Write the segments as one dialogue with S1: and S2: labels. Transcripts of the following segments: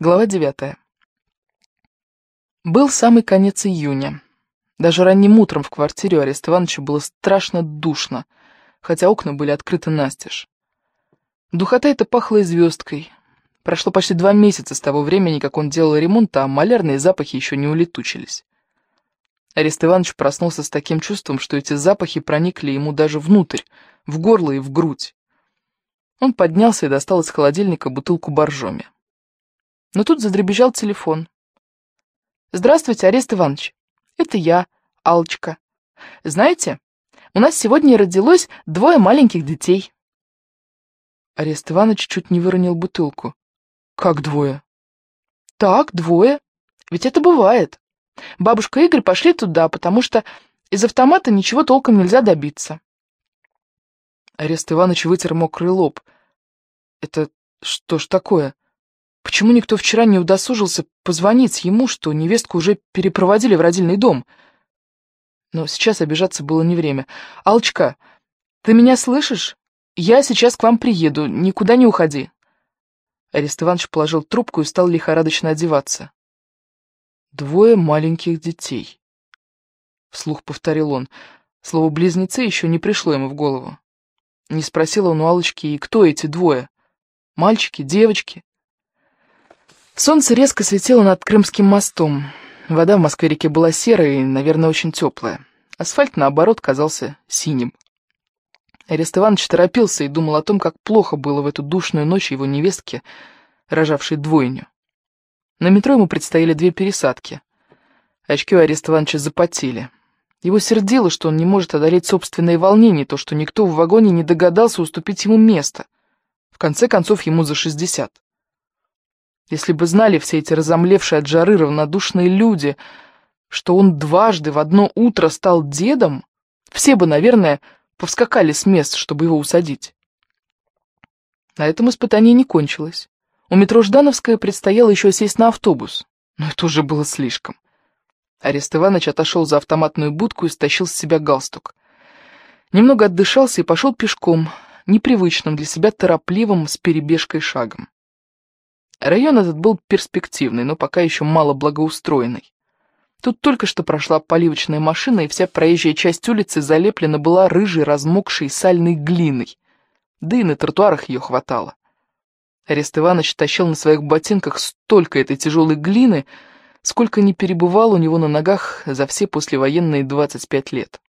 S1: Глава девятая. Был самый конец июня. Даже ранним утром в квартире у Ареста Ивановича было страшно душно, хотя окна были открыты настежь. Духота эта пахла и звездкой. Прошло почти два месяца с того времени, как он делал ремонт, а малярные запахи еще не улетучились. Арест Иванович проснулся с таким чувством, что эти запахи проникли ему даже внутрь, в горло и в грудь. Он поднялся и достал из холодильника бутылку боржоми. Но тут задребезжал телефон. «Здравствуйте, Арест Иванович. Это я, Алочка. Знаете, у нас сегодня родилось двое маленьких детей». Арест Иванович чуть не выронил бутылку. «Как двое?» «Так, двое. Ведь это бывает. Бабушка и Игорь пошли туда, потому что из автомата ничего толком нельзя добиться». Арест Иванович вытер мокрый лоб. «Это что ж такое?» Почему никто вчера не удосужился позвонить ему, что невестку уже перепроводили в родильный дом? Но сейчас обижаться было не время. «Алчка, ты меня слышишь? Я сейчас к вам приеду, никуда не уходи». Арест Иванович положил трубку и стал лихорадочно одеваться. «Двое маленьких детей», — вслух повторил он. Слово «близнецы» еще не пришло ему в голову. Не спросил он у Алочки, и кто эти двое? Мальчики, девочки? Солнце резко светило над Крымским мостом. Вода в Москве-реке была серой и, наверное, очень теплая. Асфальт, наоборот, казался синим. Арест Иванович торопился и думал о том, как плохо было в эту душную ночь его невестке, рожавшей двойню. На метро ему предстояли две пересадки. Очки у Ареста Ивановича запотели. Его сердило, что он не может одолеть собственные волнения, то, что никто в вагоне не догадался уступить ему место. В конце концов, ему за шестьдесят. Если бы знали все эти разомлевшие от жары равнодушные люди, что он дважды в одно утро стал дедом, все бы, наверное, повскакали с мест, чтобы его усадить. На этом испытание не кончилось. У метро Ждановская предстояло еще сесть на автобус, но это уже было слишком. Арест Иванович отошел за автоматную будку и стащил с себя галстук. Немного отдышался и пошел пешком, непривычным для себя торопливым с перебежкой шагом. Район этот был перспективный, но пока еще мало благоустроенный. Тут только что прошла поливочная машина, и вся проезжая часть улицы залеплена была рыжей, размокшей сальной глиной. Да и на тротуарах ее хватало. Арест Иванович тащил на своих ботинках столько этой тяжелой глины, сколько не перебывал у него на ногах за все послевоенные 25 лет.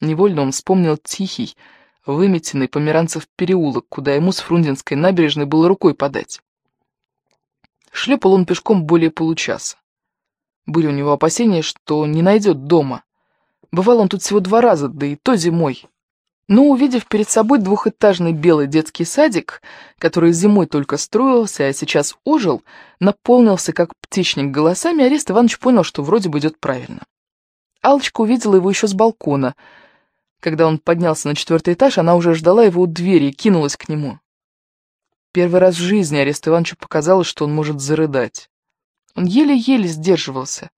S1: Невольно он вспомнил тихий, выметенный померанцев переулок, куда ему с Фрунзенской набережной было рукой подать. Шлепал он пешком более получаса. Были у него опасения, что не найдет дома. Бывал он тут всего два раза, да и то зимой. Но, увидев перед собой двухэтажный белый детский садик, который зимой только строился, а сейчас ожил, наполнился как птичник голосами, Арест Иванович понял, что вроде бы идет правильно. Алочка увидела его еще с балкона. Когда он поднялся на четвертый этаж, она уже ждала его у двери и кинулась к нему. Первый раз в жизни Арест Ивановичу показалось, что он может зарыдать. Он еле-еле сдерживался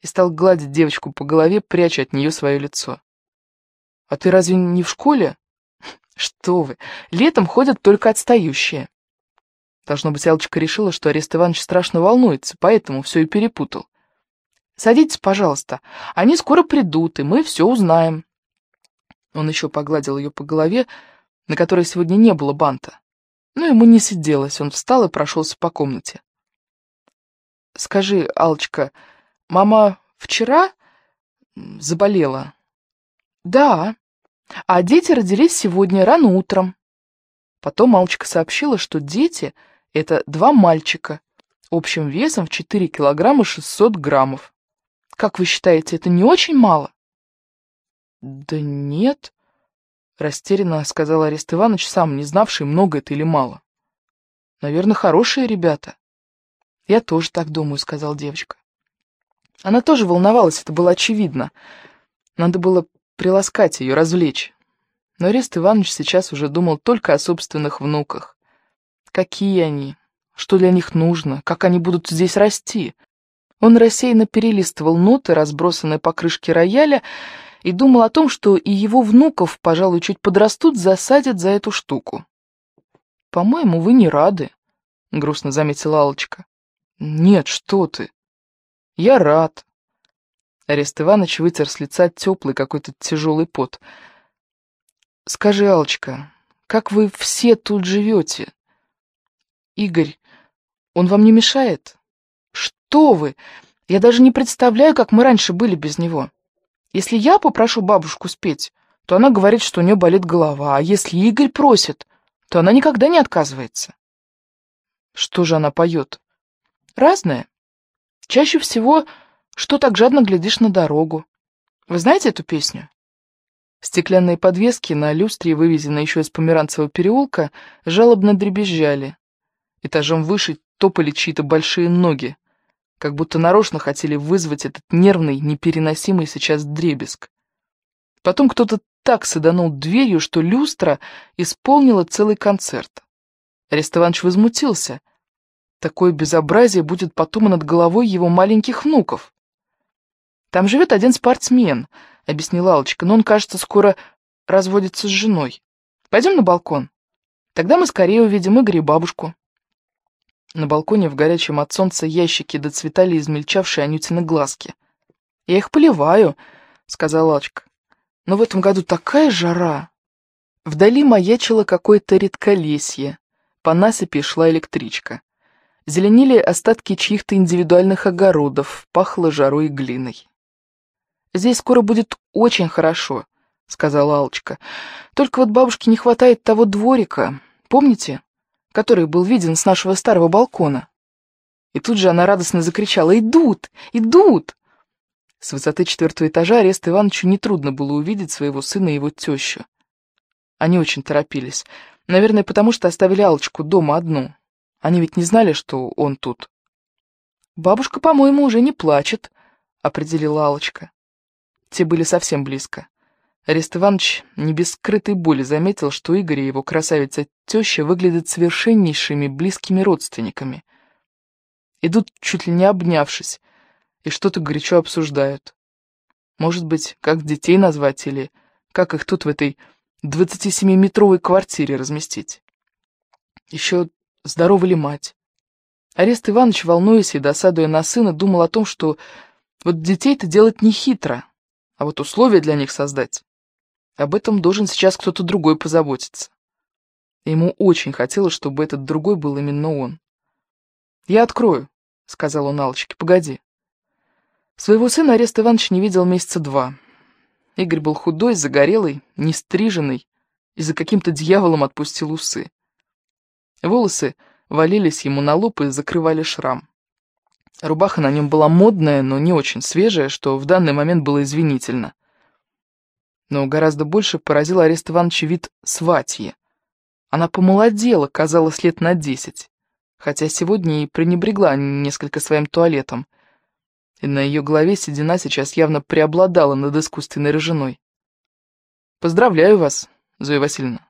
S1: и стал гладить девочку по голове, пряча от нее свое лицо. «А ты разве не в школе?» «Что вы, летом ходят только отстающие». Должно быть, Алочка решила, что Арест Иванович страшно волнуется, поэтому все и перепутал. «Садитесь, пожалуйста, они скоро придут, и мы все узнаем». Он еще погладил ее по голове, на которой сегодня не было банта. Но ему не сиделось, он встал и прошелся по комнате. «Скажи, алочка мама вчера заболела?» «Да, а дети родились сегодня рано утром». Потом Алочка сообщила, что дети — это два мальчика, общим весом в 4 килограмма 600 граммов. Как вы считаете, это не очень мало? Да нет, Растерянно сказал Арест Иванович, сам не знавший, много это или мало. Наверное, хорошие ребята. Я тоже так думаю, сказал девочка. Она тоже волновалась, это было очевидно. Надо было приласкать ее, развлечь. Но Арест Иванович сейчас уже думал только о собственных внуках. Какие они? Что для них нужно? Как они будут здесь расти? Он рассеянно перелистывал ноты, разбросанные по крышке рояля, и думал о том, что и его внуков, пожалуй, чуть подрастут, засадят за эту штуку. «По-моему, вы не рады», — грустно заметила Алочка. «Нет, что ты. Я рад». Арест Иванович вытер с лица теплый какой-то тяжелый пот. «Скажи, Алочка, как вы все тут живете? Игорь, он вам не мешает? Что вы? Я даже не представляю, как мы раньше были без него. Если я попрошу бабушку спеть, то она говорит, что у нее болит голова, а если Игорь просит, то она никогда не отказывается. Что же она поет? Разное. Чаще всего, что так жадно глядишь на дорогу. Вы знаете эту песню? Стеклянные подвески на люстре, вывезенные еще из Померанцевого переулка, жалобно дребезжали. Этажом выше топали чьи-то большие ноги, как будто нарочно хотели вызвать этот нервный, непереносимый сейчас дребезг. Потом кто-то так саданул дверью, что люстра исполнила целый концерт. Арест Иванович возмутился. Такое безобразие будет потом над головой его маленьких внуков. «Там живет один спортсмен», — объяснила Алочка, «но он, кажется, скоро разводится с женой. Пойдем на балкон. Тогда мы скорее увидим Игоря и бабушку». На балконе в горячем от солнца ящики доцветали измельчавшие Анютины глазки. «Я их поливаю», — сказала Алочка. «Но в этом году такая жара!» Вдали маячило какое-то редколесье. По насыпи шла электричка. Зеленели остатки чьих-то индивидуальных огородов, пахло жарой и глиной. «Здесь скоро будет очень хорошо», — сказала Алочка. «Только вот бабушке не хватает того дворика, помните, который был виден с нашего старого балкона?» И тут же она радостно закричала «Идут! Идут!» С высоты четвертого этажа Арест Ивановичу нетрудно было увидеть своего сына и его тещу. Они очень торопились. Наверное, потому что оставили Алочку дома одну. Они ведь не знали, что он тут. «Бабушка, по-моему, уже не плачет», — определила Алочка. Те были совсем близко. Арест Иванович не без скрытой боли заметил, что Игорь и его красавица-теща выглядят совершеннейшими близкими родственниками. Идут чуть ли не обнявшись, и что-то горячо обсуждают. Может быть, как детей назвать или как их тут в этой 27-метровой квартире разместить. Еще здорова ли мать? Арест Иванович, волнуясь и досадуя на сына, думал о том, что вот детей-то делать не хитро, а вот условия для них создать. Об этом должен сейчас кто-то другой позаботиться. ему очень хотелось, чтобы этот другой был именно он. «Я открою», — сказал он Аллочке, — «погоди». Своего сына Арест Иванович не видел месяца два. Игорь был худой, загорелый, нестриженный и за каким-то дьяволом отпустил усы. Волосы валились ему на лоб и закрывали шрам. Рубаха на нем была модная, но не очень свежая, что в данный момент было извинительно. Но гораздо больше поразил Арест Иванович вид сватьи. Она помолодела, казалось, лет на десять, хотя сегодня и пренебрегла несколько своим туалетом, и на ее голове седина сейчас явно преобладала над искусственной рыжиной. «Поздравляю вас, Зоя Васильевна».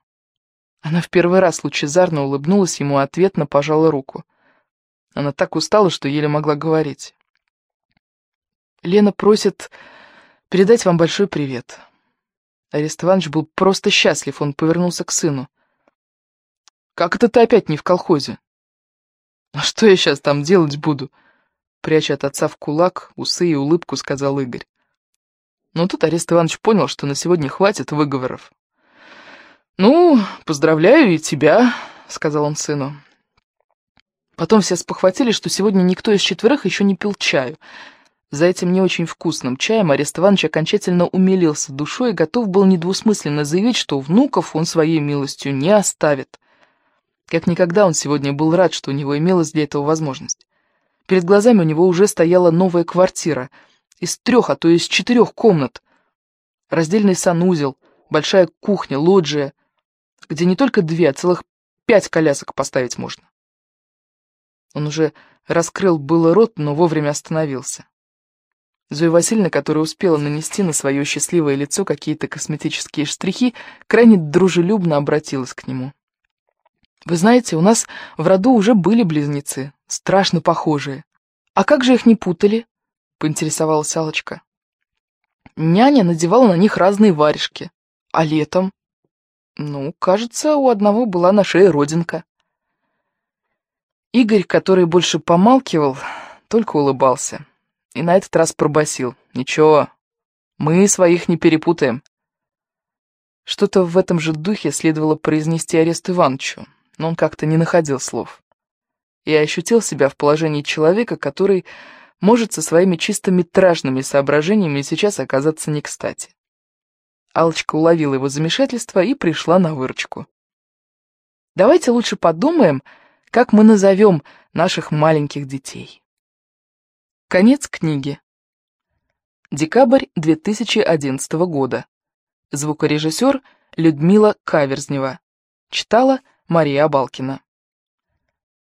S1: Она в первый раз лучезарно улыбнулась ему, ответно пожала руку. Она так устала, что еле могла говорить. «Лена просит передать вам большой привет». Арест Иванович был просто счастлив, он повернулся к сыну. «Как это ты опять не в колхозе?» «А что я сейчас там делать буду?» Пряча от отца в кулак, усы и улыбку, сказал Игорь. Но тут Арест Иванович понял, что на сегодня хватит выговоров. «Ну, поздравляю и тебя», — сказал он сыну. Потом все спохватили, что сегодня никто из четверых еще не пил чаю. За этим не очень вкусным чаем Арест Иванович окончательно умилился душой и готов был недвусмысленно заявить, что внуков он своей милостью не оставит. Как никогда он сегодня был рад, что у него имелась для этого возможность. Перед глазами у него уже стояла новая квартира, из трех, а то из четырех комнат. Раздельный санузел, большая кухня, лоджия — где не только две, а целых пять колясок поставить можно. Он уже раскрыл было рот, но вовремя остановился. Зоя Васильевна, которая успела нанести на свое счастливое лицо какие-то косметические штрихи, крайне дружелюбно обратилась к нему. «Вы знаете, у нас в роду уже были близнецы, страшно похожие. А как же их не путали?» — поинтересовалась Алочка. Няня надевала на них разные варежки. А летом? Ну, кажется, у одного была на шее родинка. Игорь, который больше помалкивал, только улыбался. И на этот раз пробасил. «Ничего, мы своих не перепутаем». Что-то в этом же духе следовало произнести Арест Ивановичу, но он как-то не находил слов. Я ощутил себя в положении человека, который может со своими чисто метражными соображениями сейчас оказаться не кстати. Алочка уловила его замешательство и пришла на выручку. «Давайте лучше подумаем, как мы назовем наших маленьких детей». Конец книги. Декабрь 2011 года. Звукорежиссер Людмила Каверзнева. Читала Мария Абалкина.